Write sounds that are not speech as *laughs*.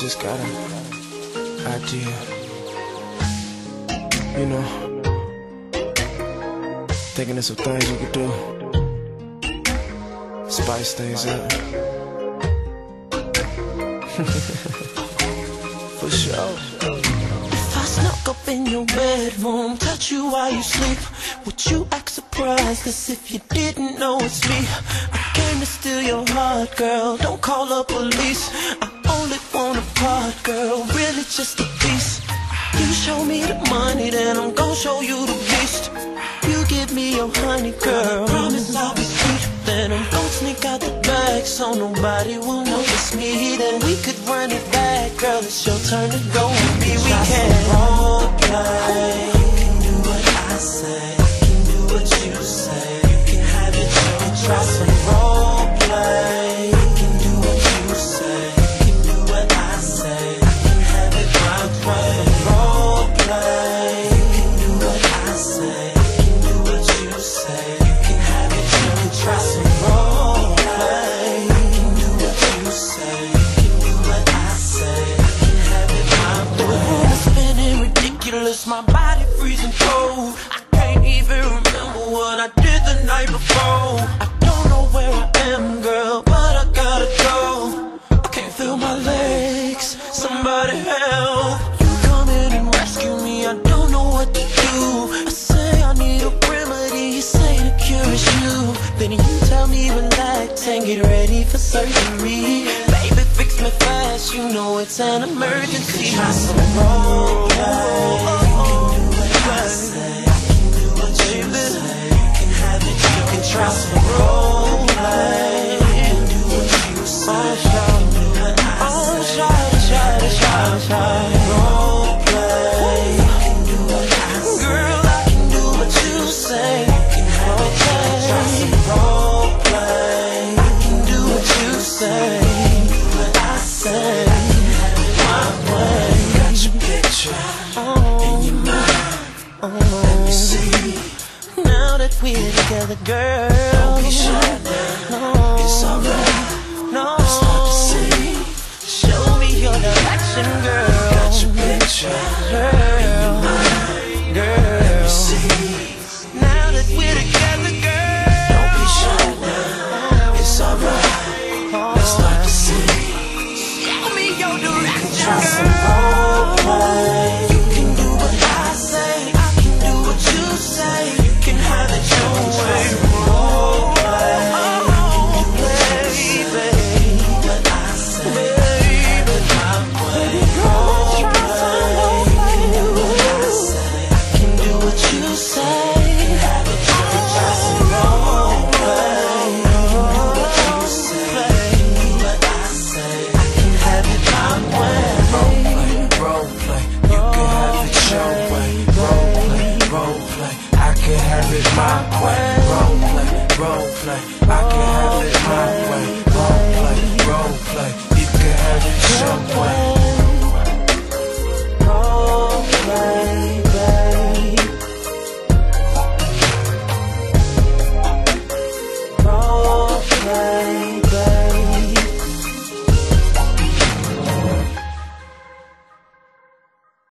just got an idea. You know, thinking of some things we could do. Spice things up. *laughs* For sure. If I snuck up in your bedroom, touch you while you sleep, would you act surprised as if you didn't know it's me? I came to steal your heart, girl. Don't call the police. I only want a part, girl. Really just a piece. You show me the money, then I'm gonna show you the beast. You give me your honey, girl. Promise I'll be sweet. Then I'm gonna sneak out the back so nobody will notice me. Then we could run it back, girl. It's your turn to go with me. We can My body freezing cold. I can't even remember what I did the night before. I don't know where I am, girl, but I gotta go. I can't feel my legs. Somebody help. You come in and rescue me. I don't know what to do. I say I need a remedy. You say the cure is you. Then you tell me relax and get ready for surgery. Baby, fix me fast. You know it's an emergency. Try some role Oh. mind. Oh. Let me see. Now that we're together, girl. Don't be shy now. It's alright. No, Start to see. show me your direction, girl. Got your picture girl, girl. Let me see. Now that we're together, girl. Don't be shy now. It's alright. Let's start to see. Show me your direction, girl. my quest. Role play, role play. I can have it.